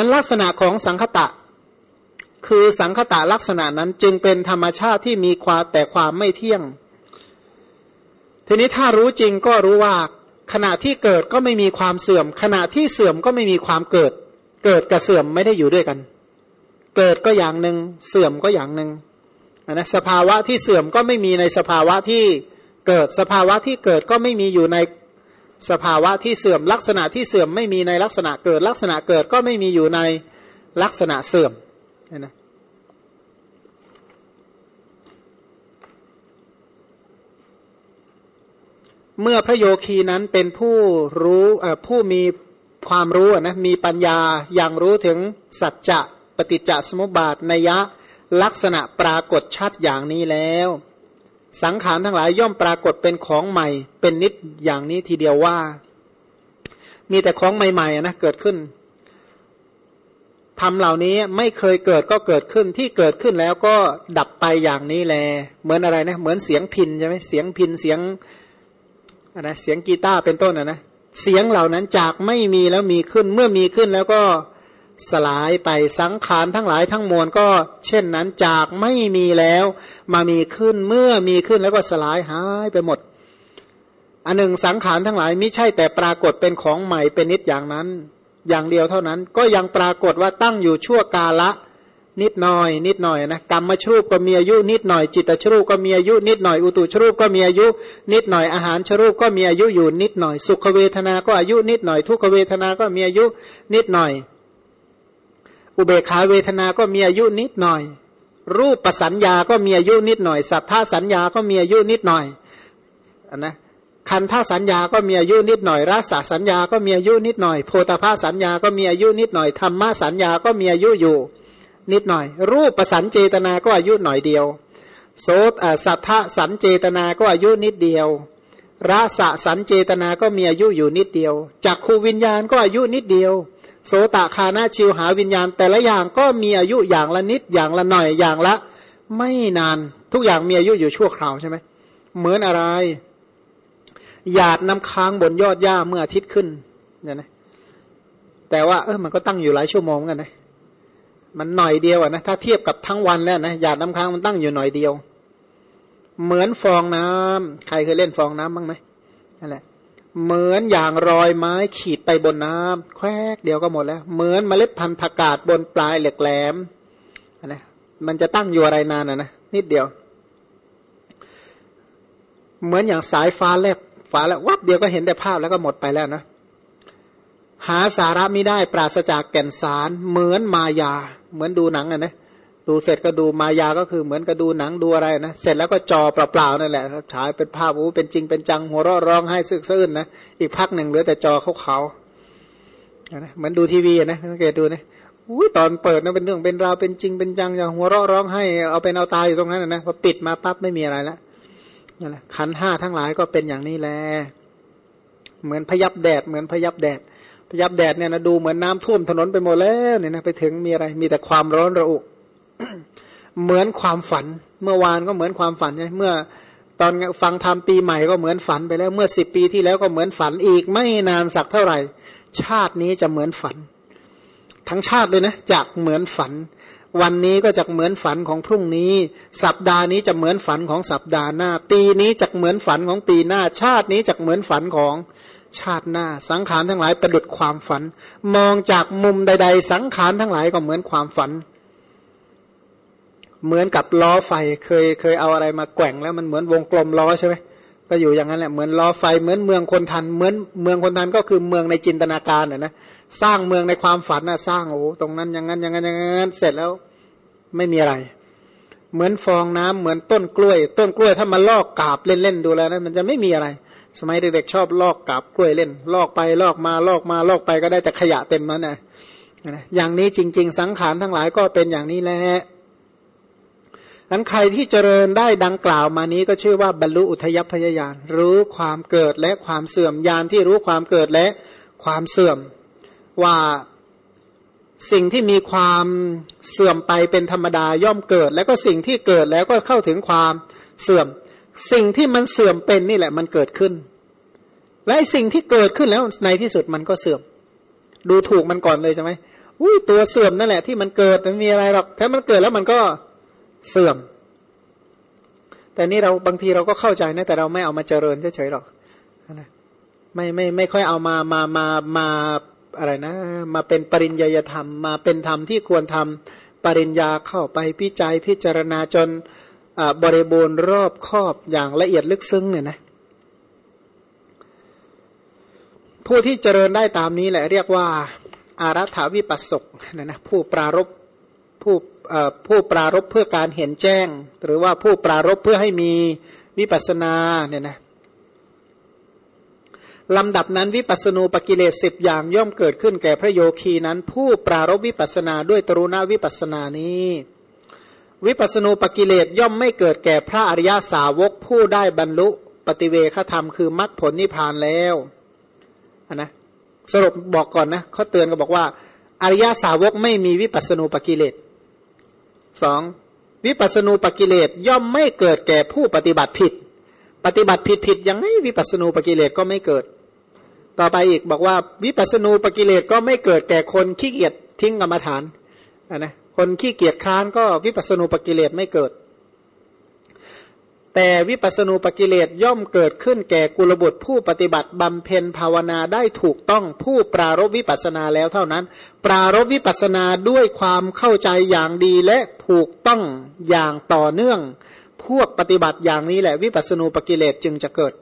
มันลักษณะของสังคตะ คือสังคตะลักษณะนั้นจึงเป็นธรรมชาติที่มีความแต่ความไม่เที่ยง ทีนี้ถ้ารู้จริงก็รู้ว่า ขณะที่เกิดก็ไม่มีความเสื่อม ขณะที่เสื่อมก็ไม่มีความเกิด เกิดกับเสื่อมไม่ได้อยู่ด้วยกัน เกิดก็อย่างหนึ่งเสื่อมก็อย่างหนึ่งนะสภาวะที่เสื่อมก็ไม่มีในสภาวะที่เกิดสภาวะที่เกิดก็ไม่มีอยู่ใน สภาวะที่เสื่อมลักษณะที่เสื่อมไม่มีในลักษณะเกิด ลักษณะเกิดก็ไม่มีอยู่ในลักษณะเสื่อมนะเมื่อพระโยคีนั้นเป็นผู้รู้ผู้มีความรู้นะมีปัญญาอย่างรู้ถึงสัจจะปฏิจจสมุปบาทนัยะลักษณะปรากฏชัดอย่างนี้แล้ว สังขารทั้งหลายย่อมปรากฏเป็นของใหม่ เป็นนิดอย่างนี้ทีเดียวว่า มีแต่ของใหม่ๆนะเกิดขึ้นทำเหล่านี้ไม่เคยเกิดก็เกิดขึ้นที่เกิดขึ้นแล้วก็ดับไปอย่างนี้แล เหมือนอะไรนะ เหมือนเสียงพินใช่ไหมเสียงพินเสียงอะไรเสียงกีตาร์เป็นต้นนะนะเสียงเหล่านั้นจากไม่มีแล้วมีขึ้น เมื่อมีขึ้นแล้วก็ สลายไปสังขารทั้งหลายทั้งมวลก็ เช่นนั้นจากไม่มีแล้ว มามีขึ้นเมื่อมีขึ้นแล้วก็สลายหายไปหมด อันหนึ่งสังขารทั้งหลายไม่ใช่แต่ปรากฏเป็นของใหม่เป็นนิดอย่างนั้น อย่างเดียวเท่านั้นก็ยังปรากฏว่าตั้งอยู่ชั่วกาละนิดหน่อย นิดหน่อยนะกรรมชรูปก็มีอายุนิดหน่อย จิตชรูปก็มีอายุนิดหน่อย อุตุชรูปก็มีอายุ นิดหน่อยอาหารชรูปก็มีอายุอยู่นิดหน่อย สุขเวทนา ก็อายุนิดหน่อย ทุกขเวทนา ก็มีอายุนิดหน่อย อุเบกขาเวทนาก็มีอายุนิดหน่อย รูปประสัญญาก็มีอายุนิดหน่อยสัทธาสัญญาก็มีอายุนิดหน่อยอนนะคันท่าสัญญาก็มีอายุนิดหน่อยรสสัญญาก็มีอายุนิดหน่อย โพธาภาสัญญาก็มีอายุนิดหน่อยธรรมสัญญาก็มีอายุอยู่ นิดหน่อย รูปประสัญเจตนาก็อายุหน่อยเดียวโสตสัทธาสัญเจตนาก็อายุนิดเดียวรสสัญเจตนาก็มีอายุอยู่นิดเดียวจักขูวิญญาณก็อายุนิดเดียว โสตคานาชิวหาวิญญาณ แต่ละอย่างก็มีอายุอย่างละนิดอย่างละหน่อยอย่างละ ไม่นานทุกอย่างมีอายุอยู่ชั่วคราวใช่ไหมเหมือนอะไร หยาดน้ำค้างบนยอดหญ้าเมื่ออาทิตย์ขึ้นเนี่ยนะแต่ว่าเออมันก็ตั้งอยู่หลายชั่วโมงกันนะมันหน่อยเดียวนะถ้าเทียบกับทั้งวันแล้วนะหยาดน้ำค้างมันตั้งอยู่หน่อยเดียว เหมือนฟองน้ำใครเคยเล่นฟองน้ำบ้างไหมนั่นแหละ เหมือนอย่างรอยไม้ขีดไปบนน้ำแควกเดียวก็หมดแล้ว เหมือนเมล็ดพันธุ์ผักกาดบนปลายเหล็กแหลมนะมันจะตั้งอยู่อะไรนานนะนะนิดเดียว เหมือนอย่างสายฟ้าแลบฟ้าแล้ววับเดียวก็เห็นแต่ภาพแล้วก็หมดไปแล้วนะ หาสาระไม่ได้ปราศจากแก่นสาร เหมือนมายา เหมือนดูหนังอะนะ ดูเสร็จก็ดูมายาก็คือเหมือนกับดูหนังดูอะไรนะ เสร็จแล้วก็จอเปล่าๆนั่นแหละฉายเป็นภาพโอ้เป็นจริงเป็นจังหัวเราะร้องให้ซึกซื่นนะอีกพักหนึ่งเหลือแต่จอขาวๆนะเหมือนดูทีวีนะสังเกตดูนะอุ้ยตอนเปิดนะเป็นเรื่องเป็นราวเป็นจริงเป็นจังอย่างหัวเราะร้องให้เอาเป็นเอาตายอยู่ตรงนั้นนะพอปิดมาปั๊บไม่มีอะไรแล้วนั่นแหละขันห้าทั้งหลายก็เป็นอย่างนี้แหละเหมือนพยับแดดเหมือนพยับแดดพยับแดดเนี่ยนะดูเหมือนน้าท่วมถนนไปหมดแล้วเนี่ยนะไปถึงมีอะไร มีแต่ความร้อนระอุ เหมือนความฝัน เมื่อวานก็เหมือนความฝันใช่เมื่อตอนฟังธรรมปีใหม่ก็เหมือนฝันไปแล้ว เมื่อสิบปีที่แล้วก็เหมือนฝันอีกไม่นานสักเท่าไหร่ ชาตินี้จะเหมือนฝัน ทั้งชาติเลยนะจากเหมือนฝัน วันนี้ก็จะเหมือนฝันของพรุ่งนี้ สัปดาห์นี้จะเหมือนฝันของสัปดาห์หน้า ปีนี้จะเหมือนฝันของปีหน้า ชาตินี้จะเหมือนฝันของชาติหน้า สังขารทั้งหลายประดุดความฝัน มองจากมุมใด ๆ สังขารทั้งหลายก็เหมือนความฝัน เหมือนกับล้อไฟเคยเคยเอาอะไรมาแกว่งแล้วมันเหมือนวงกลมล้อใช่ไหมก็อยู่อย่างนั้นแหละเหมือนล้อไฟเหมือนเมืองคนทันเหมือนเมืองคนทันก็คือเมืองในจินตนาการน่ะนะสร้างเมืองในความฝันน่ะสร้างโอ้ตรงนั้นอย่างนั้นอย่างนั้นอย่างนั้นเสร็จแล้วไม่มีอะไร เหมือนฟองน้ำเหมือนต้นกล้วย ต้นกล้วยถ้ามาลอกกาบเล่นๆดูแล้วนะมันจะไม่มีอะไร สมัยเด็กๆชอบลอกกาบกล้วยเล่น ลอกไปลอกมาลอกมาลอกไปก็ได้แต่ขยะเต็มนั้นนะอย่างนี้จริง ๆ สังขารทั้งหลายก็เป็นอย่างนี้แหละ นั้นใครที่เจริญได้ดังกล่าวมานี้ก็ชื่อว่าบรรลุอุทยพยายานรู้ความเกิดและความเสื่อมยานที่รู้ความเกิดและความเสื่อม ว่าสิ่งที่มีความเสื่อมไปเป็นธรรมดาย่อมเกิด แล้วก็สิ่งที่เกิดแล้วก็เข้าถึงความเสื่อม สิ่งที่มันเสื่อมเป็นนี่แหละมันเกิดขึ้น และสิ่งที่เกิดขึ้นแล้วในที่สุดมันก็เสื่อม ดูถูกมันก่อนเลยใช่ไหมอุ้ยตัวเสื่อมนั่นแหละที่มันเกิดไม่มีอะไรหรอกถ้ามันเกิดแล้วมันก็เเสื่อม แต่นี่เราบางทีเราก็เข้าใจนะแต่เราไม่เอามาเจริญเฉยๆหรอกนะไม่ไม่ไม่ค่อยเอามามามามาอะไรนะ มาเป็นปริญญาธรรม มาเป็นธรรมที่ควรทำปริญญาเข้าไปพิจัยพิจารณาจนบริบูรณ์รอบครอบอย่างละเอียดลึกซึ้งเนี่ยนะผู้ที่เจริญได้ตามนี้แหละเรียกว่าอารัฐาวิปัสสกนะนะผู้ปรารบผู้ ผู้ปรารบเพื่อการเห็นแจ้ง หรือว่าผู้ปรารบเพื่อให้มีวิปัสนาเนี่ยนะลำดับนั้นวิปัสณูปกิเลสสิบอย่างย่อมเกิดขึ้นแก่พระโยคีนั้น ผู้ปรารบวิปัสนาด้วยตรุณวิปัสนานี้ วิปัสณูปกิเลสย่อมไม่เกิดแก่พระอริยาสาวกผู้ได้บรรลุปฏิเวคธรรมคือมรรคผลนิพพานแล้วนะสรุปบอกก่อนนะเขาเตือนก็บอกว่า อริยาสาวกไม่มีวิปัสณูปกิเลส สองวิปัสณูปกิเลสย่อมไม่เกิดแก่ผู้ปฏิบัติผิด ปฏิบัติผิดผิดยังไงวิปัสณูปกิเลสก็ไม่เกิด ต่อไปอีกบอกว่า วิปัสณูปกิเลสก็ไม่เกิดแก่คนขี้เกียจทิ้งกรรมฐานนะคนขี้เกียจค้านก็วิปัสณูปกิเลสไม่เกิด แต่วิปัสณูปกิเลสย่อมเกิดขึ้นแก่กุลบุตรผู้ปฏิบัติบำเพ็ญภาวนาได้ถูกต้องผู้ปรารบวิปัสนาแล้วเท่านั้น ปรารบวิปัสนาด้วยความเข้าใจอย่างดีและถูกต้องอย่างต่อเนื่อง พวกปฏิบัติอย่างนี้แหละ วิปัสณูปกิเลสจึงจะเกิด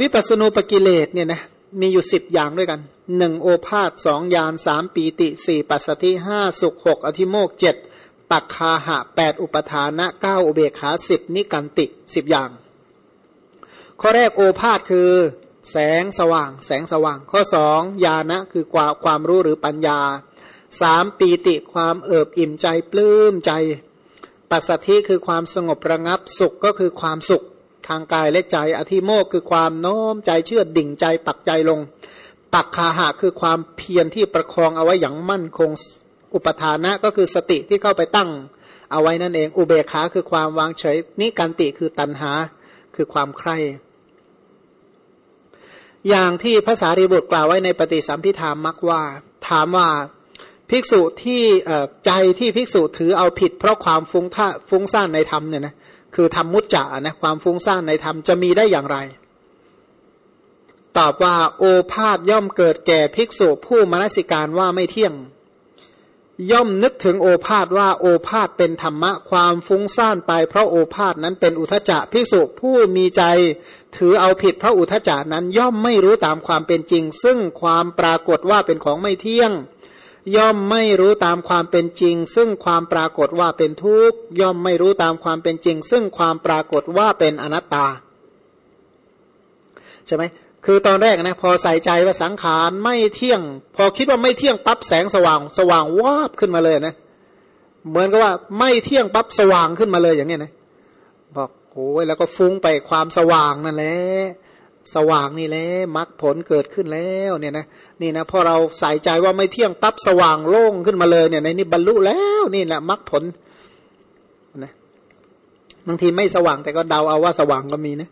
วิปัสสนูปกิเลสเนี่ยนะมีอยู่สิบอย่างด้วยกันหนึ่งโอภาษสองยานสามปีติสี่ปัสสติห้าสุขหกอธิโมกเจ็ด ปักคาหะแปดอุปทานะเก้าอุเบขาสิบนิกันติสิบอย่าง ข้อแรกโอภาษคือ แสงสว่าง แสงสว่าง ข้อสองญาณะคือความความรู้หรือปัญญาสามปีติความเอิบอิ่มใจปลื้มใจ ปัสสติคือความสงบระงับสุขก็คือความสุขทางกายและใจ อธิโมกคือความโน้มใจเชื่อดิ่งใจปักใจลง ปักคาหะคือความเพียรที่ประคองเอาไว้อย่างมั่นคง อุปทานะก็คือสติที่เข้าไปตั้ง เอาไว้นั่นเอง อุเบกขาคือความวางเฉยนิการติคือตัณหาคือความใคร่อย่างที่ภาษารีบุตรกล่าวไว้ในปฏิสัมพิธามมักว่า ถามว่าภิกษุที่ใจที่ภิกษุถือเอาผิด เพราะความฟุ้งท่าฟุ้งซ่านในธรรมเนี่ยนะคือทำมุจจะนะความฟุ้งซ่านในธรรมจะมีได้อย่างไร ตอบว่าโอภาษย่อมเกิดแก่ภิกษุผู้มนสิการว่าไม่เที่ยง ย่อมนึกถึงโอภาษว่าโอภาษเป็นธรรมะความฟุ้งซ่านไป เพราะโอภาษนั้นเป็นอุทจจะภิกษุผู้มีใจ ถือเอาผิดพระอุทจจะนั้นย่อมไม่รู้ตามความเป็นจริง ซึ่งความปรากฏว่าเป็นของไม่เที่ยง ย่อมไม่รู้ตามความเป็นจริง ซึ่งความปรากฏว่าเป็นทุกข์ย่อมไม่รู้ตามความเป็นจริง ซึ่งความปรากฏว่าเป็นอนัตตาใช่ไหม คือตอนแรกนะพอใส่ใจว่าสังขารไม่เที่ยง พอคิดว่าไม่เที่ยงปั๊บแสงสว่าง สว่างวาบขึ้นมาเลยนะ เหมือนกับว่าไม่เที่ยงปั๊บสว่างขึ้นมาเลยอย่างเงี้ยนะบอกโอ้ยแล้วก็ฟุ้งไปความสว่างนั่นแหละสว่างนี่แหละมรรคผลเกิดขึ้นแล้วเนี่ยนะนี่นะพอเราใส่ใจว่าไม่เที่ยงปั๊บสว่างโล่งขึ้นมาเลยเนี่ยในนี้บรรลุแล้วนี่แหละมรรคผลนะบางทีไม่สว่างแต่ก็เดาเอาว่าสว่างก็มีนะ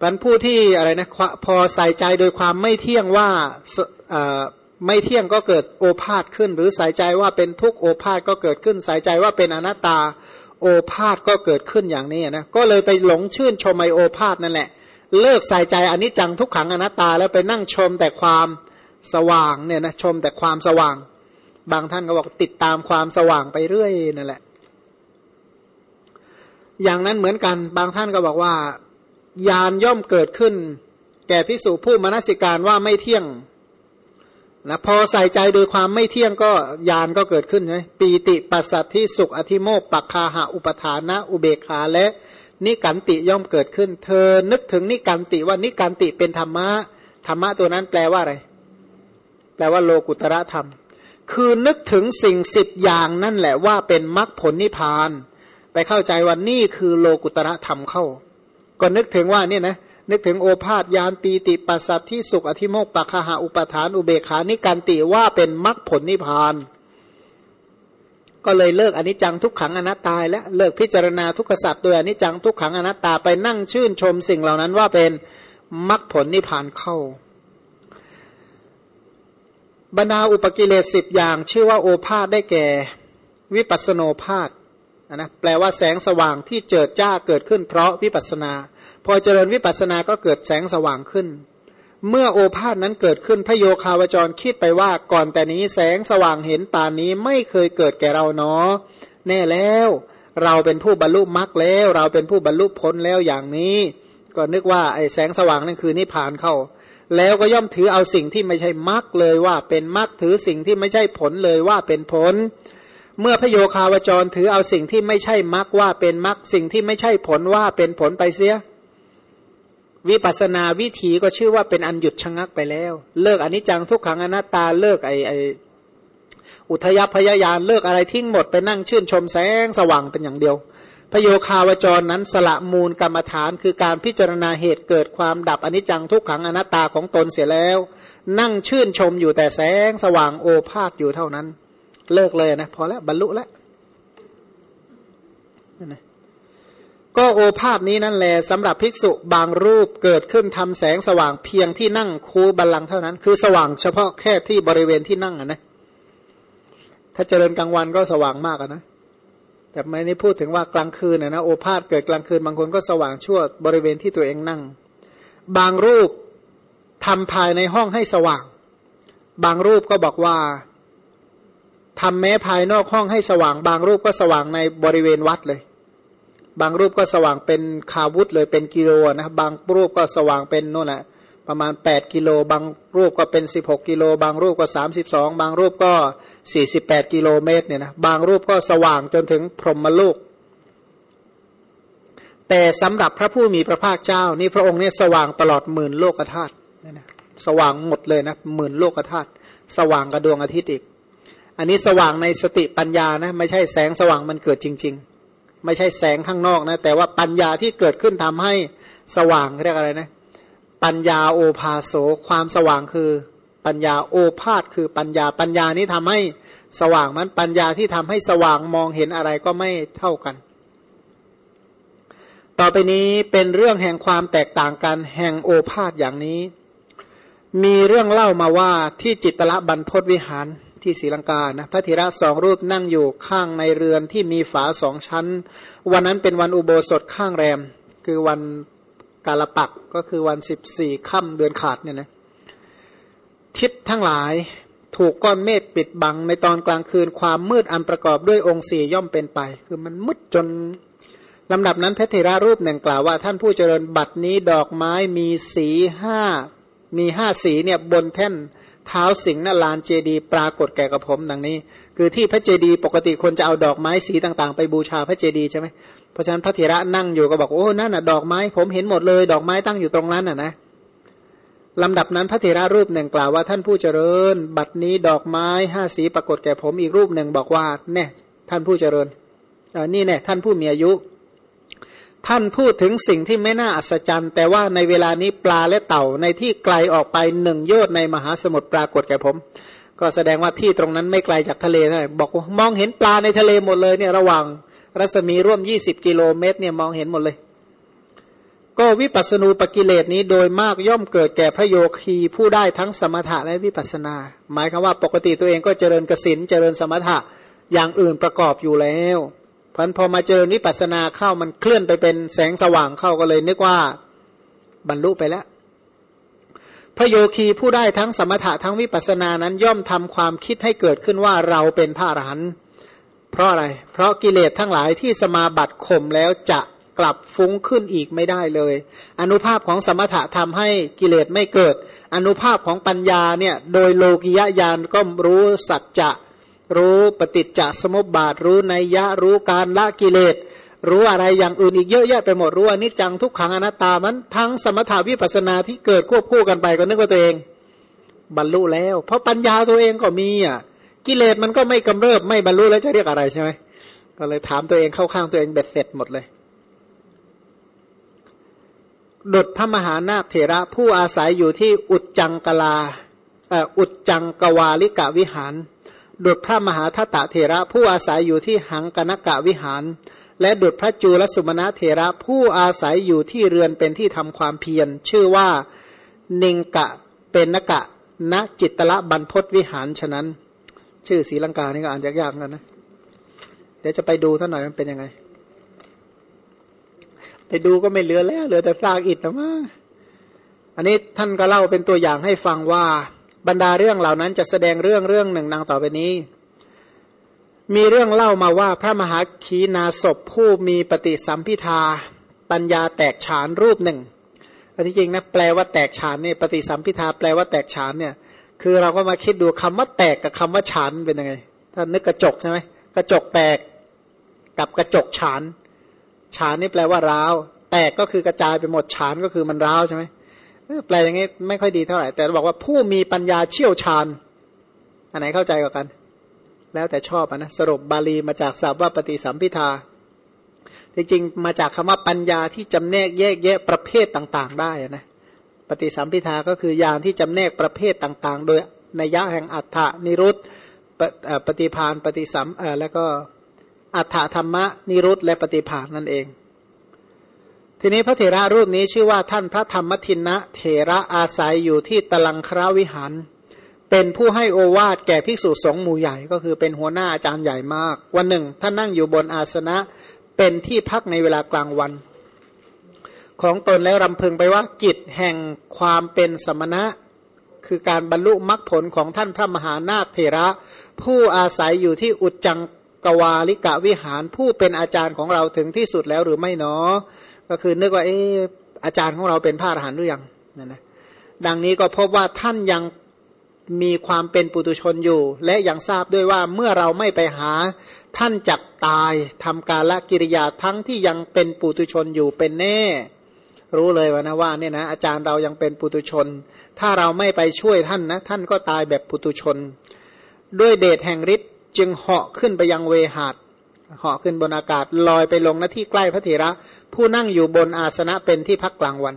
ปันผู้ที่อะไรนะพอใส่ใจโดยความไม่เที่ยงว่าไม่เที่ยงก็เกิดโอภาษขึ้น หรือใส่ใจว่าเป็นทุกโอภาษก็เกิดขึ้น ใส่ใจว่าเป็นอนัตตาโอภาษก็เกิดขึ้นอย่างนี้นะก็เลยไปหลงชื่นชมไอโอภาษนั่นแหละ เลิกใส่ใจอนิจจังทุกขังอนัตตา แล้วไปนั่งชมแต่ความสว่างเนี่ยนะชมแต่ความสว่าง บางท่านก็บอกติดตามความสว่างไปเรื่อยนั่นแหละ อย่างนั้นเหมือนกันบางท่านก็บอกว่า ยานย่อมเกิดขึ้น แก่พิสูจผู้มนสิการว่าไม่เที่ยงนะพอใส่ใจโดยความไม่เที่ยงก็ยานก็เกิดขึ้นใช่ไหมปีติปัสสัทธิสุขอธิโมกปักคาหะอุปทานะ อุเบกขาและนิกันติย่อมเกิดขึ้น เธอนึกถึงนิกันติว่านิกันติเป็นธรรมะธรรมะตัวนั้นแปลว่าอะไร แปลว่าโลกุตระธรรม คือนึกถึงสิ่งสิบอย่างนั่นแหละว่าเป็นมรรคผลนิพพาน ไปเข้าใจว่านี่คือโลกุตระธรรมเข้า ก็นึกถึงว่านี่นะนึกถึงโอภาษยานปีติปัสสัตที่สุขอธิโมกปัคหาอุปทานอุเบขานิกันติว่าเป็นมรรคผลนิพพาน ก็เลยเลิกอนิจจังทุกขังอนัตตาและเลิกพิจารณาทุกขสัตว์โดยอนิจจังทุกขังอนัตตาไปนั่งชื่นชมสิ่งเหล่านั้นว่าเป็นมรรคผลนิพพานเข้าบรรดาอุปกิเลสสิบอย่างชื่อว่าโอภาษได้แก่ วิปัสโนภาษ นะแปลว่าแสงสว่างที่เจิดจ้าเกิดขึ้นเพราะวิปัสนา พอเจริญวิปัสนาก็เกิดแสงสว่างขึ้น เมื่อโอภาษนั้นเกิดขึ้นพระโยคาวจรคิดไปว่าก่อนแต่นี้แสงสว่างเห็นปานนี้ไม่เคยเกิดแก่เราเนาะแน่แล้ว เราเป็นผู้บรรลุมรรคแล้ว เราเป็นผู้บรรลุพ้นแล้วอย่างนี้ ก็นึกว่าไอ้แสงสว่างนั่นคือนิพพานเข้า แล้วก็ย่อมถือเอาสิ่งที่ไม่ใช่มรรคเลยว่าเป็นมรรคถือสิ่งที่ไม่ใช่ผลเลยว่าเป็นผล เมื่อพระโยคาวจรถือเอาสิ่งที่ไม่ใช่มรรคว่าเป็นมรรคสิ่งที่ไม่ใช่ผลว่าเป็นผลไปเสีย วิปัสนาวิถีก็ชื่อว่าเป็นอันหยุดชะงักไปแล้ว เลิกอนิจจังทุกขังอนัตตาเลิกไอ้ไออุทยพยายานเลิกอะไรทิ้งหมดไปนั่งชื่นชมแสงสว่างเป็นอย่างเดียวพโยคาวจรนั้นสละมูลกรรมฐานคือการพิจารณาเหตุเกิดความดับอนิจจังทุกขังอนัตตาของตนเสียแล้ว นั่งชื่นชมอยู่แต่แสงสว่างโอภาษอยู่เท่านั้น เลิกเลยนะพอแล้วบรรลุแล้วก็โอภาษนี้นั่นแหละสำหรับภิกษุบางรูปเกิดขึ้นทำแสงสว่างเพียงที่นั่งคูบัลลังเท่านั้น คือสว่างเฉพาะแค่ที่บริเวณที่นั่งนะถ้าเจริญกลางวันก็สว่างมากนะแต่ไม่ได้พูดถึงว่ากลางคืนนะนะโอภาษเกิดกลางคืนบางคนก็สว่างชั่วบริเวณที่ตัวเองนั่ง บางรูปทำภายในห้องให้สว่าง บางรูปก็บอกว่า ทำแม้ภายนอกห้องให้สว่าง บางรูปก็สว่างในบริเวณวัดเลย บางรูปก็สว่างเป็นคาวุธเลยเป็นกิโลนะบางรูปก็สว่างเป็นโน่นแหละประมาณ 8 กิโล บางรูปก็เป็น 16 กิโล บางรูปก็ 32 บางรูปก็ 48 กิโลเมตรเนี่ยนะบางรูปก็สว่างจนถึงพรหมโลก แต่สำหรับพระผู้มีพระภาคเจ้า นี่พระองค์เนี่ยสว่างตลอดหมื่นโลกธาตุสว่างหมดเลยนะหมื่นโลกธาตุสว่างกระดวงอาทิตย์อีก อันนี้สว่างในสติปัญญานะไม่ใช่แสงสว่างมันเกิดจริง ๆ ไม่ใช่แสงข้างนอกนะ แต่ว่าปัญญาที่เกิดขึ้นทำให้สว่างเรียกอะไรนะ ปัญญาโอภาโสความสว่างคือ ปัญญาโอภาษคือปัญญาปัญญานี้ทำให้สว่างมันปัญญาที่ทำให้สว่างมองเห็นอะไรก็ไม่เท่ากัน ต่อไปนี้เป็นเรื่องแห่งความแตกต่างกันแห่งโอภาษอย่างนี้ มีเรื่องเล่ามาว่าที่จิตละบรรพศวิหาร ที่ศรีลังกานะพระธีระสองรูปนั่งอยู่ข้างในเรือนที่มีฝาสองชั้น วันนั้นเป็นวันอุโบสถข้างแรม คือวันกาลปักก็คือวันสิบสี่ค่ำเดือนขาดเนี่ยนะทิศทั้งหลายถูกก้อนเมฆปิดบังในตอนกลางคืนความมืดอันประกอบด้วยองค์สี่ย่อมเป็นไป คือมันมืดจนลำดับนั้นพระเทรารูปหนึ่งกล่าวว่า ท่านผู้เจริญบัตรนี้ดอกไม้มีสีห้ามีห้าสีเนี่ยบนแท่น เท้าสิงห์นลานเจดีปรากฏแก่กับผมดังนี้ คือที่พระเจดีปกติคนจะเอาดอกไม้สีต่างๆ ไปบูชาพระเจดีใช่ไหมเพราะฉะนั้นพระเถระนั่งอยู่ก็บอกโอ้นั่นน่ะดอกไม้ผมเห็นหมดเลย ดอกไม้ตั้งอยู่ตรงนั้นน่ะนะลำดับนั้นพระเถระรูปหนึ่งกล่าวว่าท่านผู้เจริญ บัดนี้ดอกไม้ห้าสีปรากฏแก่ผมอีกรูปหนึ่งบอกว่า แน่ท่านผู้เจริญนี่แน่ท่านผู้มีอายุ ท่านพูดถึงสิ่งที่ไม่น่าอัศจรรย์ แต่ว่าในเวลานี้ปลาและเต่าในที่ไกลออกไปหนึ่งโยชน์ในมหาสมุทรปรากฏแก่ผม ก็แสดงว่าที่ตรงนั้นไม่ไกลจากทะเลเท่าไหร่บอกว่ามองเห็นปลาในทะเลหมดเลยเนี่ยระหว่างรัศมีร่วมยี่สิบกิโลเมตรเนี่ยมองเห็นหมดเลย ก็วิปัสณูปกิเลสนี้โดยมากย่อมเกิดแก่พระโยคีผู้ได้ทั้งสมถะและวิปัสนา หมายคือว่าปกติตัวเองก็เจริญกสินเจริญสมถะอย่างอื่นประกอบอยู่แล้ว พันพอมาเจริญวิปัสนาเข้ามันเคลื่อนไปเป็นแสงสว่างเข้าก็เลยนึกว่าบรรลุไปแล้ว พระโยคีผู้ได้ทั้งสมถะทั้งวิปัสนานั้นย่อมทำความคิดให้เกิดขึ้นว่าเราเป็นพระอรหันต์เพราะอะไร เพราะกิเลสทั้งหลายที่สมาบัติข่มแล้วจะกลับฟุ้งขึ้นอีกไม่ได้เลย อนุภาพของสมถะทำให้กิเลสไม่เกิด อนุภาพของปัญญาเนี่ยโดยโลกิยญาณก็รู้สัจจะ รู้ปฏิจจสมุปบาทรู้นัยยะรู้การละกิเลส รู้อะไรอย่างอื่นอีกเยอะแยะไปหมดรู้อนิจจังทุกขังอนัตตามันทั้งสมถาวิปัสนาที่เกิดควบคู่กันไปก็นึกว่าตัวเอง บรรลุแล้ว เพราะปัญญาตัวเองก็มีอะกิเลสมันก็ไม่กำเริบไม่บรรลุแล้วจะเรียกอะไรใช่ไหมก็เลยถามตัวเองเข้าข้างตัวเองเบ็ดเสร็จหมดเลยดุดพระมหานาคเถระผู้อาศัยอยู่ที่อุจจังกลาอุจจังกวาลิกะวิหาร ดุดพระมหาทัตเถระผู้อาศัยอยู่ที่หังกนกะวิหาร และดุดพระจูลสุมาณเถระผู้อาศัยอยู่ที่เรือนเป็นที่ทำความเพียรชื่อว่านิงกะเป็นนกะณจิตตละบรรพศวิหารฉะนั้น ชื่อศรีลังกานี่ก็อ่านยากๆกันนะ เดี๋ยวจะไปดูท่านหน่อยมันเป็นยังไง ไปดูก็ไม่เหลือแล้วเหลือแต่ซากอิฐนะมั้งอันนี้ท่านก็เล่าเป็นตัวอย่างให้ฟังว่า บรรดาเรื่องเหล่านั้นจะแสดงเรื่องเรื่องหนึ่งนางต่อไปนี้ มีเรื่องเล่ามาว่าพระมหาขีนาศพผู้มีปฏิสัมพิทา ปัญญาแตกฉานรูปหนึ่งอันที่จริงนะแปลว่าแตกฉานเนี่ยปฏิสัมพิทาแปลว่าแตกฉานเนี่ย คือเราก็มาคิดดูคำว่าแตกกับคำว่าฉานเป็นยังไงถ้านึกกระจกใช่ไหมกระจกแตกกับกระจกฉาน ฉานนี่แปลว่าร้าว แตกก็คือกระจายไปหมดฉานก็คือมันร้าวใช่ไหม แปลอย่างนี้ไม่ค่อยดีเท่าไหร่ แต่บอกว่าผู้มีปัญญาเชี่ยวชาญ อันไหนเข้าใจกว่ากัน แล้วแต่ชอบนะสรุปบาลีมาจากศัพท์ว่าปฏิสัมพิทาจริงๆมาจากคำว่าปัญญาที่จำแนกแยกแยะประเภทต่างๆ ได้นะปฏิสัมพิทาก็คือญาณที่จำแนกประเภทต่างๆ โดยนัยยะแห่งอัฏฐนิรุตปฏิพานปฏิสัมแล้วก็อัฏฐธรรมะนิรุตและปฏิพานนั่นเอง ทีนี้พระเถระรูปนี้ชื่อว่าท่านพระธรรมทินนะเถระอาศัยอยู่ที่ตลังคราวิหาร เป็นผู้ให้โอวาทแก่ภิกษุสงฆ์หมู่ใหญ่ก็คือเป็นหัวหน้าอาจารย์ใหญ่มาก วันหนึ่ง ท่านนั่งอยู่บนอาสนะเป็นที่พักในเวลากลางวัน ของตนแล้วรำพึงไปว่ากิจแห่งความเป็นสมณะ คือการบรรลุมรรคผลของท่านพระมหานาคเถระ ผู้อาศัยอยู่ที่อุจจังกวาลิกะวิหารผู้เป็นอาจารย์ของเราถึงที่สุดแล้วหรือไม่เนาะ ก็คือนึกว่าเอออาจารย์ของเราเป็นพระอรหันต์หรือยังนั่นนะดังนี้ก็พบว่าท่านยังมีความเป็นปุตุชนอยู่ และยังทราบด้วยว่าเมื่อเราไม่ไปหา ท่านจักตายทำการละกิริยาทั้งที่ยังเป็นปุตุชนอยู่เป็นแน่ รู้เลยว่านะว่าเนี่ยนะอาจารย์เรายังเป็นปุตุชน ถ้าเราไม่ไปช่วยท่านนะ ท่านก็ตายแบบปุตุชน ด้วยเดชแห่งฤทธิ์จึงเหาะขึ้นไปยังเวหาด เหาะขึ้นบนอากาศลอยไปลงหน้าที่ใกล้พระเถระ ผู้นั่งอยู่บนอาสนะเป็นที่พักกลางวัน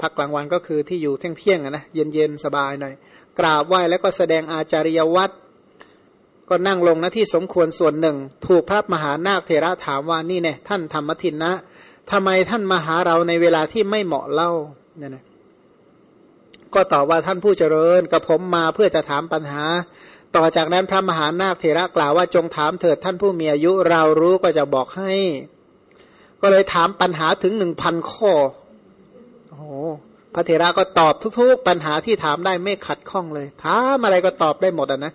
พักกลางวันก็คือที่อยู่เที่ยงเที่ยงนะเย็นเย็นสบายหน่อย กราบไหว้แล้วก็แสดงอาจาริยวัตรก็นั่งลงหน้าที่สมควรส่วนหนึ่ง ถูกพระมหานาคเถระถามว่านี่เนี่ยท่านธรรมทินนะทำไมท่านมาหาเราในเวลาที่ไม่เหมาะเล่าเนี่ยนะก็ตอบว่าท่านผู้เจริญกับผมมาเพื่อจะถามปัญหา ต่อจากนั้นพระมหานาคเถระกล่าวว่าจงถามเถิดท่านผู้มีอายุเรารู้ก็จะบอกให้ ก็เลยถามปัญหาถึงหนึ่งพันข้อโอ้พระเถระก็ตอบทุก ๆ ปัญหาที่ถามได้ไม่ขัดข้องเลย ถามอะไรก็ตอบได้หมดอะนะ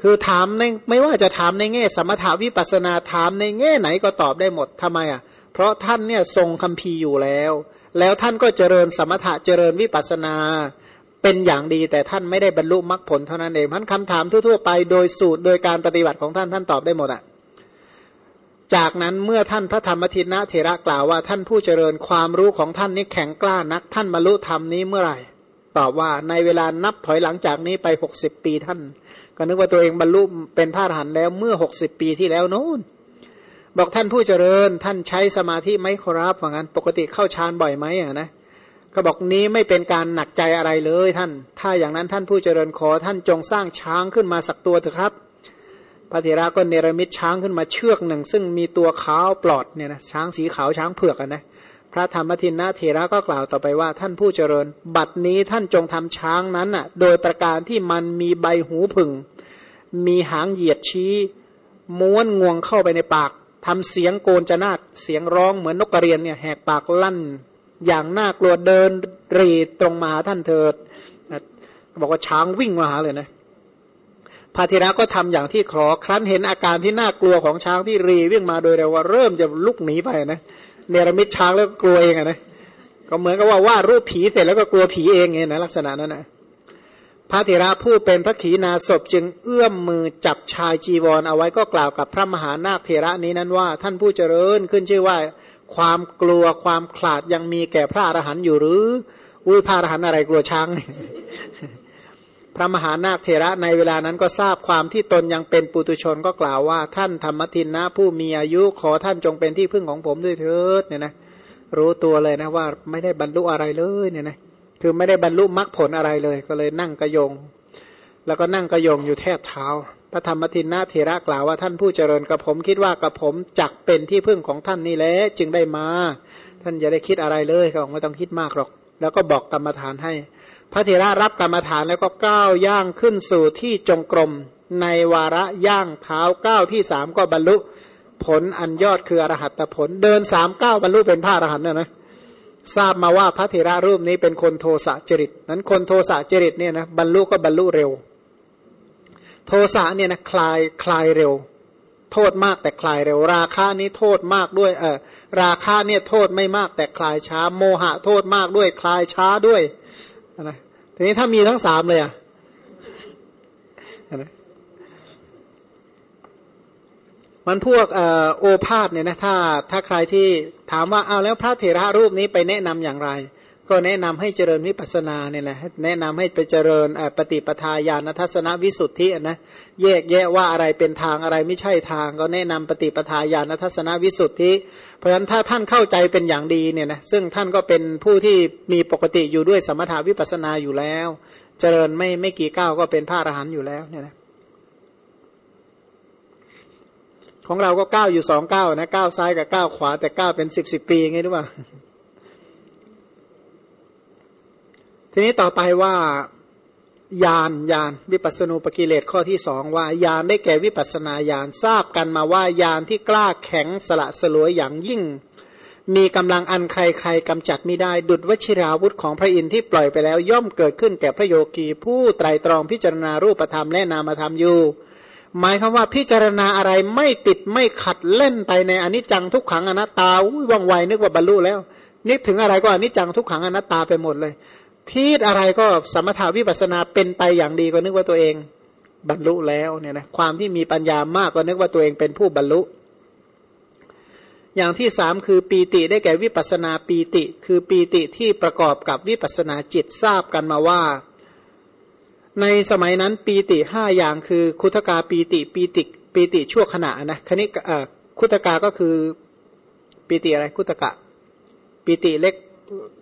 คือถามในไม่ว่าจะถามในแง่ สมถาวิปัสนาถามในแง่ไหนก็ตอบได้หมดทำไมอะ เพราะท่านเนี่ยทรงคำพีอยู่แล้ว แล้วท่านก็เจริญสมถะเจริญวิปัสนา เป็นอย่างดีแต่ท่านไม่ได้บรรลุมรรคผลเท่านั้นเองมันคำถามทั่วๆไปโดยสูตรโดยการปฏิบัติของท่านท่านตอบได้หมดอะจากนั้นเมื่อท่านพระธรรมทินนะเถระกล่าวว่าท่านผู้เจริญความรู้ของท่านนี้แข็งกล้านัก ท่านบรรลุธรรมนี้เมื่อไหร่ ตอบว่าในเวลานับถอยหลังจากนี้ไปหกสิบปีท่าน ก็นึกว่าตัวเองบรรลุเป็นพระอรหันต์แล้วเมื่อหกสิบปีที่แล้วโน้นบอกท่านผู้เจริญท่านใช้สมาธิไหมครับว่างั้นปกติเข้าฌานบ่อยไหมอะนะ ก็บอกนี้ไม่เป็นการหนักใจอะไรเลยท่าน ถ้าอย่างนั้นท่านผู้เจริญขอท่านจงสร้างช้างขึ้นมาสักตัวเถอะครับ พระเถระก็เนรมิตช้างขึ้นมาเชือกหนึ่ง ซึ่งมีตัวขาวปลอดเนี่ยนะช้างสีขาวช้างเผือกนะ พระธรรมทินนาเถระก็กล่าวต่อไปว่าท่านผู้เจริญ บัดนี้ท่านจงทำช้างนั้นอะ โดยประการที่มันมีใบหูผึ่ง มีหางเหยียดชี้ม้วนงวงเข้าไปในปากทำเสียงโกนจนาดเสียงร้องเหมือนนกกระเรียนเนี่ยแหกปากลั่น อย่างน่ากลัวเดินรีตรงมาท่านเถิดบอกว่าช้างวิ่งมาหาเลยนะพระธิระก็ทำอย่างที่ขอครั้นเห็นอาการที่น่ากลัวของช้างที่รีวิ่งมาโดยเร็วว่าเริ่มจะลุกหนีไปนะเนรมิตช้างแล้วก็กลัวเองอะนะก็เหมือนกับว่าวาดรูปผีเสร็จแล้วก็กลัวผีเองไงนะลักษณะนั้นนะพระเถระผู้เป็นพระขีณาสพจึงเอื้อมมือจับชายจีวรเอาไว้ก็กล่าวกับพระมหานาคเถระนี้นั้นว่า ท่านผู้เจริญขึ้นชื่อว่า ความกลัวความขลาดยังมีแก่พระอรหันต์อยู่หรือ อุ้ยพระอรหันต์อะไรกลัวช้าง พระมหานาคเถระในเวลานั้นก็ทราบความที่ตนยังเป็นปุตุชนก็กล่าวว่า ท่านธรรมทินนะ ผู้มีอายุขอท่านจงเป็นที่พึ่งของผมด้วยเถิดเนี่ยนะรู้ตัวเลยนะว่าไม่ได้บรรลุอะไรเลยเนี่ยนะคือไม่ได้บรรลุมรรคผลอะไรเลย ก็เลยนั่งกระยง แล้วก็นั่งกระยงอยู่แทบเท้า พระธรรมทินนาเถระกล่าวว่าท่านผู้เจริญกับผมคิดว่ากับผมจักเป็นที่พึ่งของท่านนี่แหละจึงได้มา ท่านอย่าได้คิดอะไรเลยก็ไม่ต้องคิดมากหรอก แล้วก็บอกกรรมฐานให้ พระเถระรับกรรมฐานแล้วก็ก้าวย่างขึ้นสู่ที่จงกรมในวาระย่างเท้าก้าวที่สามก็บรรลุ ผลอันยอดคืออรหัตผล เดินสามก้าวบรรลุเป็นพระอรหันต์นะนะทราบมาว่าพระเถระรูปนี้เป็นคนโทสะจริตนั้นคนโทสะจริตเนี่ยนะบรรลุก็บรรลุเร็ว โทสะเนี่ยนะคลายคลายเร็ว โทษมากแต่คลายเร็ว ราคานี้โทษมากด้วยเออราคาเนี่ยโทษไม่มากแต่คลายช้า โมหะโทษมากด้วยคลายช้าด้วยนะทีนี้ถ้ามีทั้งสามเลยอะมันพวกโอภาษเนี่ยนะถ้าถ้าใครที่ถามว่าเอาแล้วพระเถระรูปนี้ไปแนะนำอย่างไร ก็แนะนำให้เจริญวิปัสนาเนี่ยแหละแนะนำให้ไปเจริญปฏิปทาญาณทัศนวิสุทธินะแยกแยะว่าอะไรเป็นทางอะไรไม่ใช่ทาง ก็แนะนำปฏิปทาญาณทัศนวิสุทธิ เพราะฉะนั้นถ้าท่านเข้าใจเป็นอย่างดีเนี่ยนะซึ่งท่านก็เป็นผู้ที่มีปกติอยู่ด้วยสมถาวิปัสนาอยู่แล้ว เจริญไม่ไม่กี่ก้าวก็เป็นพระอรหันต์อยู่แล้วเนี่ยนะของเราก็ก้าวอยู่สองก้าวนะก้าวซ้ายกับก้าวขวาแต่ก้าวเป็นสิบสิบปีไงรู้ป่ะ ทีนี้ต่อไปว่ายานยานวิปัสณูปกิเลสข้อที่สองว่ายานได้แก่วิปัสนาญาณทราบกันมาว่ายานที่กล้าแข็งสละสลวยอย่างยิ่ง มีกำลังอันใครๆกำจัดไม่ได้ ดุดวชิราวุธของพระอินทร์ที่ปล่อยไปแล้วย่อมเกิดขึ้นแก่พระโยคีผู้ไตรตรองพิจารณารูปธรรมและนามธรรมอยู่ หมายคือว่าพิจารณาอะไรไม่ติดไม่ขัดเล่นไปในอนิจจังทุกขังอนัตตาว่องไวนึกว่าบรรลุแล้วนึกถึงอะไรก็อนิจจังทุกขังอนัตตาไปหมดเลย พิจอะไรก็สมถาวิปัสนาเป็นไปอย่างดีก็นึกว่าตัวเอง บรรลุแล้วเนี่ยนะความที่มีปัญญามากก็นึกว่าตัวเองเป็นผู้บรรลุ อย่างที่สามคือปีติได้แก่วิปัสนาปีติ คือปีติที่ประกอบกับวิปัสนาจิตทราบกันมาว่า ในสมัยนั้นปีติห้าอย่างคือคุตกาปีติปีติปีติชั่วขณะนะคณิกคุตกาก็คือปีติอะไรคุตกะปีติเล็ก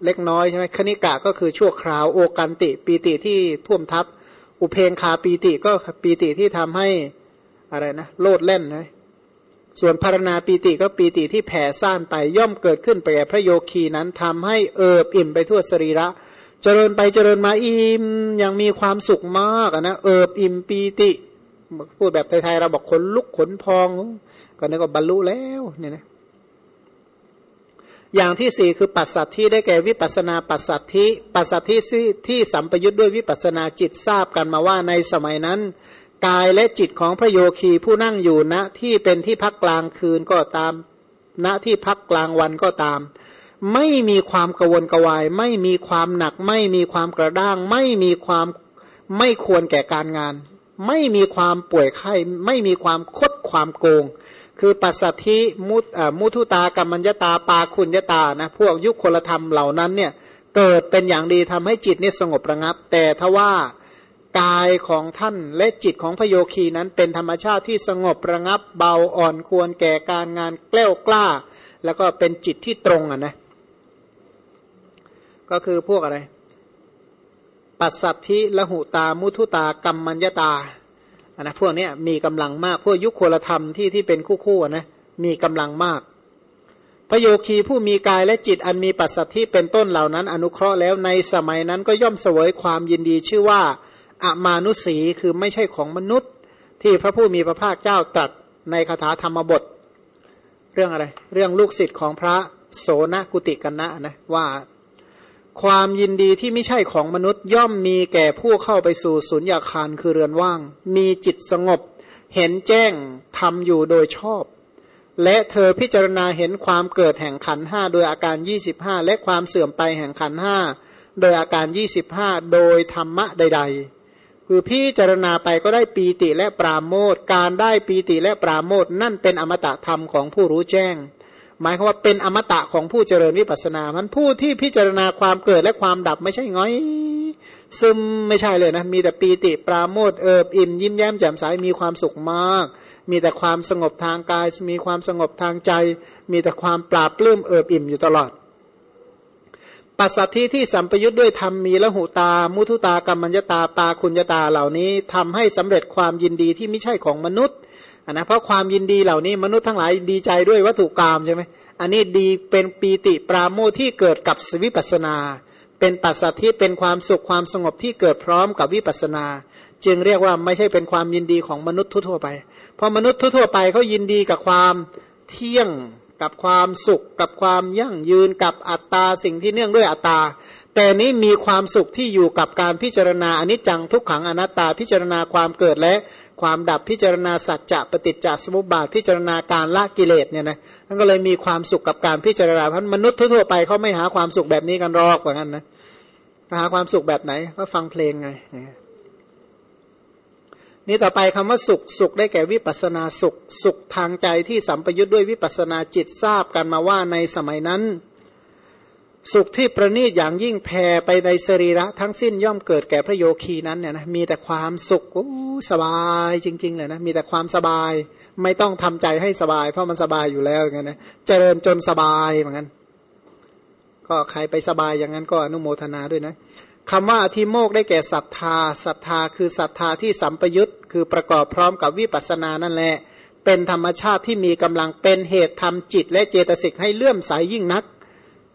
เล็กน้อยใช่ไหมคณิกะก็คือชั่วคราว โอกันติปีติที่ท่วมทับ อุเพงคาปีติก็ปีติที่ทำให้อะไรนะโลดเล่นนะส่วนพารณาปีติก็ปีติที่แผ่ซ่านไปย่อมเกิดขึ้นไปแก่พระโยคีนั้นทำให้เอิบอิ่มไปทั่วสรีระ เจริญไปเจริญมาอิ่มยังมีความสุขมากนะเอิบอิ่มปีติพูดแบบไทยๆเราบอกขนลุกขนพอง ก็นึกว่าบรรลุแล้วเนี่ยนะ อย่างที่สี่คือปัสสัทธิได้แก่วิปัสนาปัสสัทธิปัสสัทธิที่สัมปยุทธ์ด้วยวิปัสนาจิตทราบกันมาว่าในสมัยนั้น กายและจิตของพระโยคีผู้นั่งอยู่ณที่เป็นที่พักกลางคืนก็ตามณที่พักกลางวันก็ตาม ไม่มีความกวนกวาย ไม่มีความหนัก ไม่มีความกระด้าง ไม่มีความไม่ควรแก่การงาน ไม่มีความป่วยไข้ ไม่มีความคดความโกง คือปัสสัทธิมุตมุทุตากรรมัญญตาปาคุณยตานะพวกยุคคลธรรมเหล่านั้นเนี่ยเกิดเป็นอย่างดีทำให้จิตนี่สงบระงับ แต่ทว่ากายของท่านและจิตของพโยคีนั้นเป็นธรรมชาติที่สงบระงับเบาอ่อนควรแก่การงานแกล้วกล้า แล้วก็เป็นจิตที่ตรงอะนะก็คือพวกอะไร ปัสสัทธิละหุตามุทุตากรรมมัญญตา นนะพวกนี้มีกำลังมาก พวกยุคโคลธรรมที่ที่เป็นคู่คู่นะมีกำลังมาก พระโยคีผู้มีกายและจิตอันมีปัสสัทธิเป็นต้นเหล่านั้น อนุเคราะห์แล้วในสมัยนั้นก็ย่อมเสวยความยินดีชื่อว่าอมานุสีคือไม่ใช่ของมนุษย์ ที่พระผู้มีพระภาคเจ้าตรัสในคาถาธรรมบท เรื่องอะไร เรื่องลูกศิษย์ของพระโสนกุติกันนะนะว่า ความยินดีที่ไม่ใช่ของมนุษย์ย่อมมีแก่ผู้เข้าไปสู่สุญญาคารคือเรือนว่าง มีจิตสงบ เห็นแจ้งทำอยู่โดยชอบ และเธอพิจารณาเห็นความเกิดแห่งขันห้าโดยอาการยี่สิบห้าและความเสื่อมไปแห่งขันห้าโดยอาการยี่สิบห้าโดยธรรมะใด ๆคือพิจารณาไปก็ได้ปีติและปราโมทการได้ปีติและปราโมทนั่นเป็นอมตะธรรมของผู้รู้แจ้ง หมายความว่าเป็นอมตะของผู้เจริญวิปัสนา มันผู้ที่พิจารณาความเกิดและความดับไม่ใช่ง้อย ซึมไม่ใช่เลยนะ มีแต่ปีติปราโมทเอิบอิ่มยิ้มแย้มแจ่มใสมีความสุขมาก มีแต่ความสงบทางกาย มีความสงบทางใจ มีแต่ความปราบปลื้มเอิบอิ่มอยู่ตลอด ปัสสัทธิที่สัมปยุทธ์ด้วยธรรมมีละหุตา มุทุตากรรมัญญตาปาคุญญตาเหล่านี้ทำให้สำเร็จความยินดีที่ไม่ใช่ของมนุษย์ นนะเพราะความยินดีเหล่านี้มนุษย์ทั้งหลายดีใจด้วยวัตถุกรรมใช่ไหมอันนี้ดีเป็นปีติปราโมทที่เกิดกับสวิปัสนา เป็นปัสสัทธิเป็นความสุขความสงบที่เกิดพร้อมกับวิปัสนา จึงเรียกว่าไม่ใช่เป็นความยินดีของมนุษย์ทั่วไป เพราะมนุษย์ทั่วไปเขายินดีกับความเที่ยงกับความสุขกับความยั่งยืนกับอัตตาสิ่งที่เนื่องด้วยอัตตา แต่นี้มีความสุขที่อยู่กับการพิจารณาอนิจจังทุกขังอนัตตาพิจารณาความเกิดและความดับพิจารณาสัจจะปฏิจจสมุปบาทพิจารณาการละกิเลสเนี่ยนะมันก็เลยมีความสุขกับการพิจารณาเพราะมนุษย์ทั่วไปเขาไม่หาความสุขแบบนี้กันหรอกว่างั้นนะหาความสุขแบบไหนก็ฟังเพลงไงนี่ต่อไปคำว่าสุขสุขได้แก่วิปัสนาสุข สุขทางใจที่สัมปยุทธ์ด้วยวิปัสนาจิตทราบกันมาว่าในสมัยนั้น สุขที่ประณีตอย่างยิ่งแผ่ไปในสรีระทั้งสิ้นย่อมเกิดแก่พระโยคีนั้นเนี่ยนะมีแต่ความสุขสบายจริงๆเลยนะมีแต่ความสบาย ไม่ต้องทำใจให้สบาย เพราะมันสบายอยู่แล้วอย่างนั้นนะเจริญจนสบายเหมือนกันก็ใครไปสบายอย่างนั้นก็อนุโมทนาด้วยนะคำว่าอธิโมกได้แก่ศรัทธาศรัทธาคือศรัทธาที่สัมปยุตคือประกอบพร้อมกับวิปัสสนานั่นแหละเป็นธรรมชาติที่มีกำลังเป็นเหตุทำจิต และเจตสิกให้เลื่อมใสยยิ่งนัก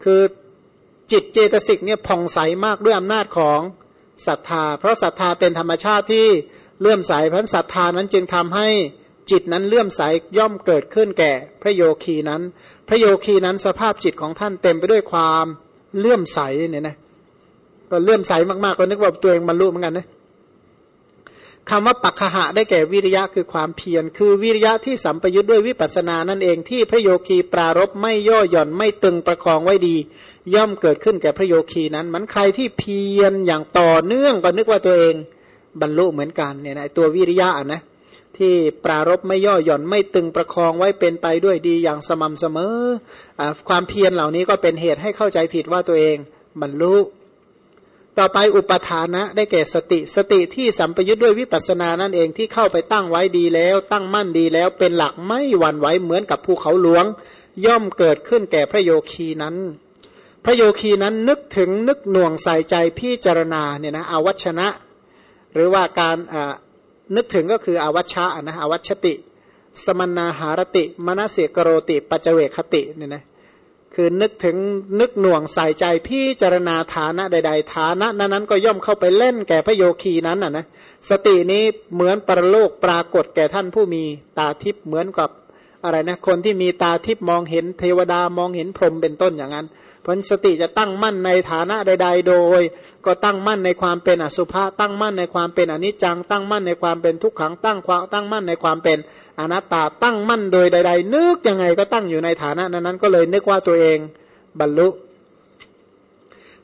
คือ จิตเจตสิกเนี่ยผ่องใสมากด้วยอำนาจของศรัทธา เพราะศรัทธาเป็นธรรมชาติที่เลื่อมใสเพราะศรัทธานั้นจึงทำให้จิตนั้นเลื่อมใสย่อมเกิดขึ้นแก่ พระโยคีนั้น พระโยคีนั้นสภาพจิตของท่านเต็มไปด้วยความเลื่อมใสเนี่ยนะก็เลื่อมใสมากๆก็นึกว่าตัวเองบรรลุเหมือนกันนะ คำว่าปักขะได้แก่วิริยะคือความเพียร คือวิริยะที่สัมปยุทธ์ด้วยวิปัสสนานั่นเองที่พระโยคีปรารบไม่ย่อหย่อนไม่ตึงประคองไว้ดี ย่อมเกิดขึ้นแก่พระโยคีนั้น มันใครที่เพียรอย่างต่อเนื่องก็นึกว่าตัวเองบรรลุเหมือนกันเนี่ยนะตัววิริยะนะที่ปรารบไม่ย่อหย่อนไม่ตึงประคองไว้เป็นไปด้วยดีอย่างสม่ำเสมออความเพียรเหล่านี้ก็เป็นเหตุให้เข้าใจผิดว่าตัวเองบรรลุ ต่อไปอุปทานะได้แก่สติสติที่สัมปยุทธ์ด้วยวิปัสสนานั่นเองที่เข้าไปตั้งไว้ดีแล้ว ตั้งมั่นดีแล้วเป็นหลักไม่หวั่นไหวเหมือนกับภูเขาหลวง ย่อมเกิดขึ้นแก่พระโยคีนั้น พระโยคีนั้นนึกถึงนึกหน่วงใส่ใจพิจารณาเนี่ยนะอวัชนะ หรือว่าการนึกถึงก็คืออวัชชะนะอวัชติ สมนาหารติมณสิกโรติ ปัจเวคติเนี่ยนะ คือนึกถึงนึกหน่วงใส่ใจพิจารณาฐานะใด ๆ ฐานะนั้นก็ย่อมเข้าไปเล่นแก่พระโยคีนั้นน่ะนะสตินี้เหมือนปรโลกปรากฏแก่ท่านผู้มีตาทิพย์เหมือนกับอะไรนะคนที่มีตาทิพย์มองเห็นเทวดามองเห็นพรหมเป็นต้นอย่างนั้น พราะสติจะตั้งมั่นในฐานะใด ๆ โดย ก็ตั้งมั่นในความเป็นอสุภะตั้งมั่นในความเป็นอนิจจัง ตั้งมั่นในความเป็นทุกขังตั้งความตั้งมั่นในความเป็นอนัตตาตั้งมั่นโดยใด ๆ นึกยังไงก็ตั้งอยู่ในฐานะนั้นๆก็เลยนึกว่าตัวเองบรรลุ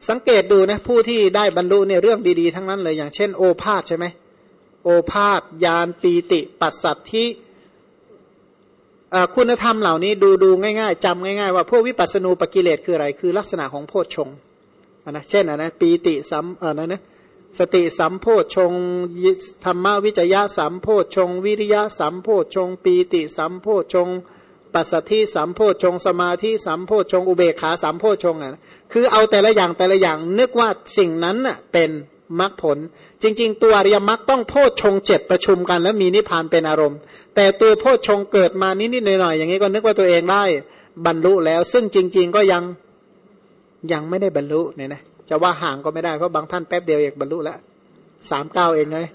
สังเกตดูนะผู้ที่ได้บรรลุเนี่ยเรื่องดีๆ ทั้งนั้นเลยอย่างเช่น โอภาษใช่ไหมโอภาษยานปีติ ปัสสัทธิ คุณธรรมเหล่านี้ดูดูง่ายๆจำง่ายๆ ว่าพวกวิปัสสนูปกิเลสคืออะไร คือลักษณะของโพชฌงนะเช่นนะปีติสัมอะนะสติสัมโพชฌงธรรมวิจยะสัมโพชฌงวิริยะสัมโพชฌงปีติสัมโพชฌงปัสสธิสัมโพชฌงสมาธิสัมโพชฌงอุเบกขาสัมโพชฌงนะคือเอาแต่ละอย่างแต่ละอย่างนึกว่าสิ่งนั้นน่ะเป็น มรรคผล จริง ๆ ตัวอริยมรรคต้องโพชฌงเจ็ดประชุมกัน แล้วมีนิพพานเป็นอารมณ์ แต่ตัวโพชฌงเกิดมานิดๆหน่อยๆอย่างนี้ก็นึกว่าตัวเองได้บรรลุแล้ว ซึ่งจริง ๆ ก็ยังยังไม่ได้บรรลุเนี่ยนะจะว่าห่างก็ไม่ได้เพราะบางท่านแป๊บเดียวเองบรรลุแล้วสามเก้าเองเลย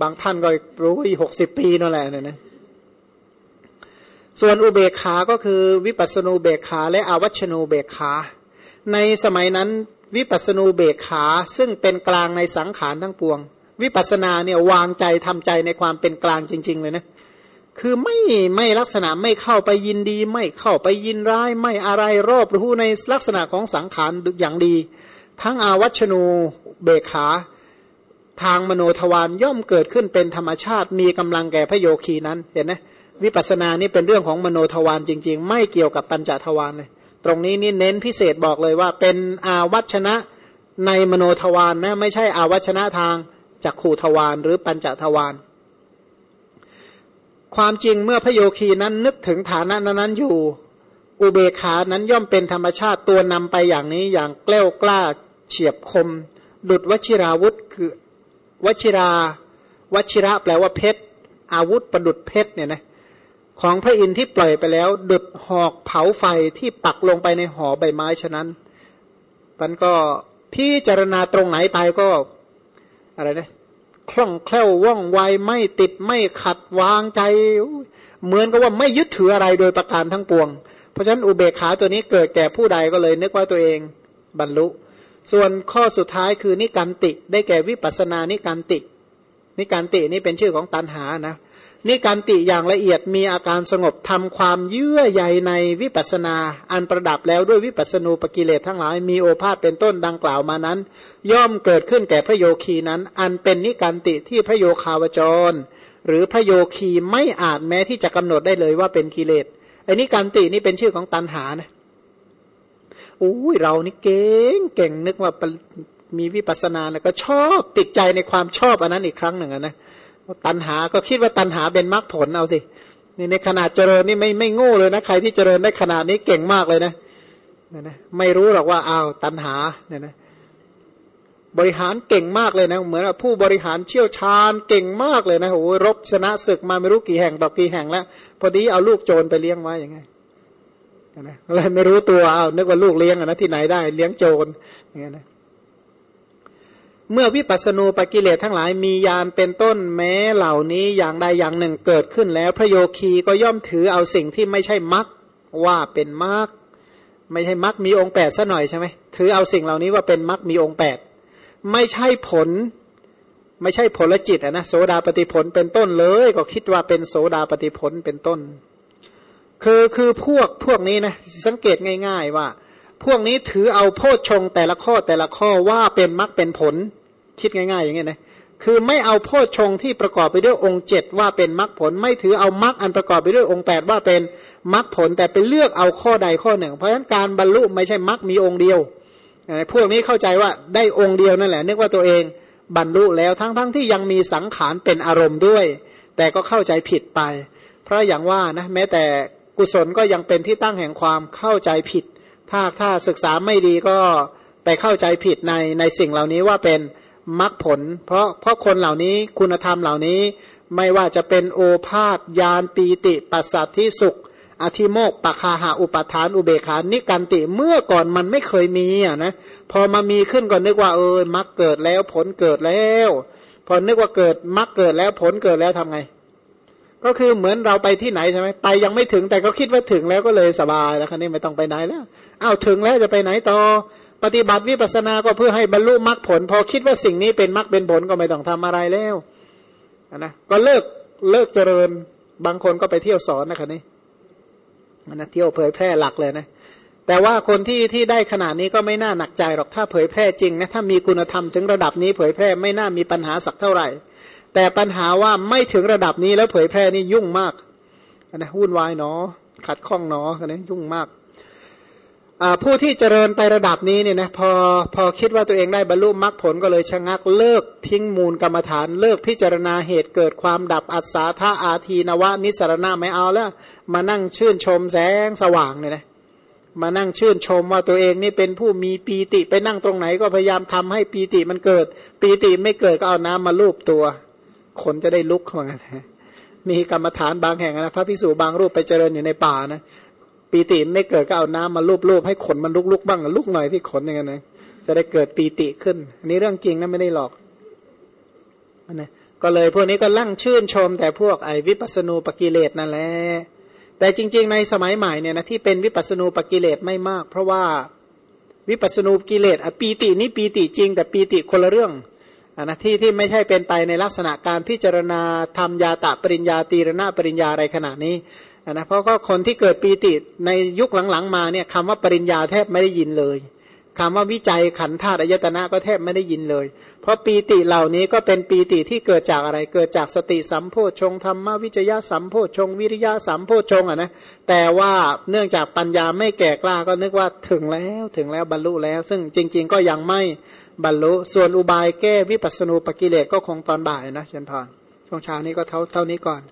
บางท่านก็รู้อีหกสิบปีนั่นแหละเนี่ยนะส่วนอุเบกขา ก็คือวิปัสสนูเบกขา และอวัชนูเบกขา ในสมัยนั้น วิปัสนูเบกขาซึ่งเป็นกลางในสังขารทั้งปวง วิปัสนาเนี่ยวางใจทำใจในความเป็นกลางจริง ๆ เลยนะคือไม่ไม่ลักษณะไม่เข้าไปยินดี ไม่เข้าไปยินร้าย ไม่อะไรรอบรู้ในลักษณะของสังขารอย่างดี ทั้งอาวัชนูเบกขา ทางมโนทวารย่อมเกิดขึ้นเป็นธรรมชาติมีกำลังแก่พระโยคีนั้นเห็นไหมวิปัสสนานี่เป็นเรื่องของมโนทวารจริง ๆ ไม่เกี่ยวกับปัญจทวารเลย ตรงนี้นี่เน้นพิเศษบอกเลยว่า เป็นอาวัชนะในมโนทวารนนะไม่ใช่อาวัชนะทางจักขูทวารหรือปัญจทวารความจริงเมื่อพระโยคีนั้นนึกถึงฐานะนั้นอยู่ อุเบขานั้นย่อมเป็นธรรมชาติตัวนำไปอย่างนี้อย่างแกล้วกล้าเฉียบคม ดุดวชิราวุธคือวชิราวชิระแปลว่าเพชรอาวุธประดุดเพชรเนี่ยนะ ของพระอินทร์ที่ปล่อยไปแล้ว ดุดหอกเผาไฟที่ปักลงไปในหอใบไม้ฉะนั้นมันก็พิจารณาตรงไหนไปก็อะไรนะคล่องแคล่วว่องไวไม่ติดไม่ขัดวางใจ เหมือนกับว่าไม่ยึดถืออะไรโดยประการทั้งปวง เพราะฉะนั้นอุเบกขาตัวนี้เกิดแก่ผู้ใดก็เลย นึกว่าตัวเองบรรลุ ส่วนข้อสุดท้ายคือนิการติ ได้แก่วิปัสสนานิการติ นิการตินี่เป็นชื่อของตันหานะนี่การติอย่างละเอียดมีอาการสงบทำความเยื่อใยในวิปัสนา อันประดับแล้วด้วยวิปัสนูปกิเลสทั้งหลาย มีโอภาษเป็นต้นดังกล่าวมานั้น ย่อมเกิดขึ้นแก่พระโยคีนั้น อันเป็นนิการติที่พระโยคาวจร หรือพระโยคีไม่อาจแม้ที่จะกำหนดได้เลยว่าเป็นกิเลสไอ้นิการตินี่เป็นชื่อของตันหานะอุ้ยเรานี่เก่งเก่งนึกว่า มีวิปัสนาแล้วก็ชอบติดใจในความชอบอันนั้นอีกครั้งหนึ่งนะตันหาก็คิดว่าตันหาเป็นมรรคผลเอาสินี่ในขนาดเจริญนี่ไม่ไม่โง่เลยนะใครที่เจริญได้ขนาดนี้เก่งมากเลยนะเนี่ยนะไม่รู้หรอกว่าอ้าวตันหาเนี่ยนะบริหารเก่งมากเลยนะ เหมือนผู้บริหารเชี่ยวชาญเก่งมากเลยนะโอ้รบชนะศึกมาไม่รู้กี่แห่งต่อกี่แห่งแล้ว พอดีเอาลูกโจรไปเลี้ยงไว้อย่างไงนะอะไรไม่รู้ตัวเอานึกว่าลูกเลี้ยงนะที่ไหนได้เลี้ยงโจรอย่างเงี้ยนะ เมื่อวิปัสสนูปกิเลสทั้งหลายมียานเป็นต้นแม้เหล่านี้อย่างใดอย่างหนึ่งเกิดขึ้นแล้ว พระโยคีก็ย่อมถือเอาสิ่งที่ไม่ใช่มรรคว่าเป็นมรรคไม่ใช่มรรคมีองค์แปดซะหน่อยใช่ไหมถือเอาสิ่งเหล่านี้ว่าเป็นมรรคมีองค์แปดไม่ใช่ผล ไม่ใช่ผลจิตนะโสดาปฏิผลเป็นต้นเลย ก็คิดว่าเป็นโสดาปฏิผลเป็นต้น คือคือพวกพวกนี้นะสังเกตง่าย ๆ ว่า พวกนี้ถือเอาโพชฌงแต่ละข้อแต่ละข้อว่าเป็นมรรคเป็นผล คิดง่ายๆ อย่างเงี้ยนะคือไม่เอาโพชฌงที่ประกอบไปด้วยองค์เจ็ดว่าเป็นมรรคผล ไม่ถือเอามรรคอันประกอบไปด้วยองค์แปดว่าเป็นมรรคผล แต่ไปเลือกเอาข้อใดข้อหนึ่ง เพราะฉะนั้นการบรรลุไม่ใช่มรรคมีองค์เดียวพวกนี้เข้าใจว่าได้องค์เดียวนั่นแหละนึกว่าตัวเองบรรลุแล้วทั้งๆทที่ยังมีสังขารเป็นอารมณ์ด้วย แต่ก็เข้าใจผิดไป เพราะอย่างว่านะแม้แต่กุศลก็ยังเป็นที่ตั้งแห่งความเข้าใจผิด ถ้าถ้าศึกษาไม่ดีก็ไปเข้าใจผิดในในสิ่งเหล่านี้ว่าเป็น มรรคผล เพราะเพราะคนเหล่านี้คุณธรรมเหล่านี้ไม่ว่าจะเป็นโอภาษยานปีติปัสสัทธิสุข อธิโมกปะคาหาอุปทานอุเบขานิการติเมื่อก่อนมันไม่เคยมีอะนะพอมามีขึ้นก็นึกว่าเออมรรคเกิดแล้วผลเกิดแล้ว พอนึกว่าเกิดมรรคเกิดแล้วผลเกิดแล้วทำไง ก็คือเหมือนเราไปที่ไหนใช่ไหมไปยังไม่ถึงแต่ก็คิดว่าถึงแล้วก็เลยสบายแล้วคันนี้ไม่ต้องไปไหนแล้วอ้าวถึงแล้วจะไปไหนต่อ ปฏิบัติวิปัสสนาก็เพื่อให้บรรลุมรรคผล พอคิดว่าสิ่งนี้เป็นมรรคเป็นผลก็ไม่ต้องทำอะไรแล้วนะก็เลิกเลิกเจริญบางคนก็ไปเที่ยวสอนนะครับนี่มันนะเที่ยวเผยแพร่หลักเลยนะแต่ว่าคนที่ที่ได้ขนาดนี้ก็ไม่น่าหนักใจหรอกถ้าเผยแพร่จริงนะถ้ามีคุณธรรมถึงระดับนี้เผยแพร่ไม่น่ามีปัญหาสักเท่าไหร่ แต่ปัญหาว่าไม่ถึงระดับนี้แล้วเผยแพร่นี่ยุ่งมากนะวุ่นวายเนาะขัดข้องเนาะนนี้ยุ่งมาก ผู้ที่เจริญไประดับนี้เนี่ยนะพอพอคิดว่าตัวเองได้บรรลุมรรคผลก็เลยชะงักเลิกทิ้งมูลกรรมฐาน เลิกพิจารณาเหตุเกิดความดับอัศาธาอาทีนวะนิสรณะไม่เอาแล้ว มานั่งชื่นชมแสงสว่างเนี่ยนะมานั่งชื่นชมว่าตัวเองนี่เป็นผู้มีปีติไปนั่งตรงไหนก็พยายามทำให้ปีติมันเกิด ปีติไม่เกิดก็เอาน้ำมาลูบตัวขนจะได้ลุกเหมือนกันมีกรรมฐานบางแห่งนะพระพิสุบางรูปไปเจริญอยู่ในป่านะ ปีติไม่เกิดก็เอาน้ำมาลูบๆให้ขนมันลุกๆบ้างลุกหน่อยที่ขนอย่างนั้นนะจะได้เกิดปีติขึ้นอันนี้เรื่องจริงนะไม่ได้หลอกนะก็เลยพวกนี้ก็ลั่งชื่นชม แต่พวกไอ้วิปัสณูปกิเลสนั่นแหละแต่จริง ๆ ในสมัยใหม่เนี่ยนะที่เป็นวิปัสณูปกิเลสไม่มาก เพราะว่าวิปัสณูกิเลสอปีตินี่ปีติจริง แต่ปีติคนละเรื่องอนนะที่ที่ไม่ใช่เป็นไปในลักษณะการพิจารณาทำยาตะปริญญาตีรณะปริญญาอะไรขนาดนี้ นะเพราะก็คนที่เกิดปีติในยุคหลังๆ มาเนี่ยคำว่าปริญญาแทบไม่ได้ยินเลยคำว่าวิจัยขันธาตุอายตนะก็แทบไม่ได้ยินเลย เพราะปีติเหล่านี้ก็เป็นปีติที่เกิดจากอะไร เกิดจากสติสัมโพชงธรรมวิจยะสัมโพชง วิริยะสัมโพชงอะนะ แต่ว่าเนื่องจากปัญญาไม่แก่กล้าก็นึกว่าถึงแล้วถึงแล้วบรรลุแล้ว ซึ่งจริง ๆ ก็ยังไม่บรรลุ ส่วนอุบายแก้วิปัสสนูปกิเลสก็คงตอนบ่ายนะเชนพรช่วงเช้านี้ก็เท่าเท่านี้ก่อน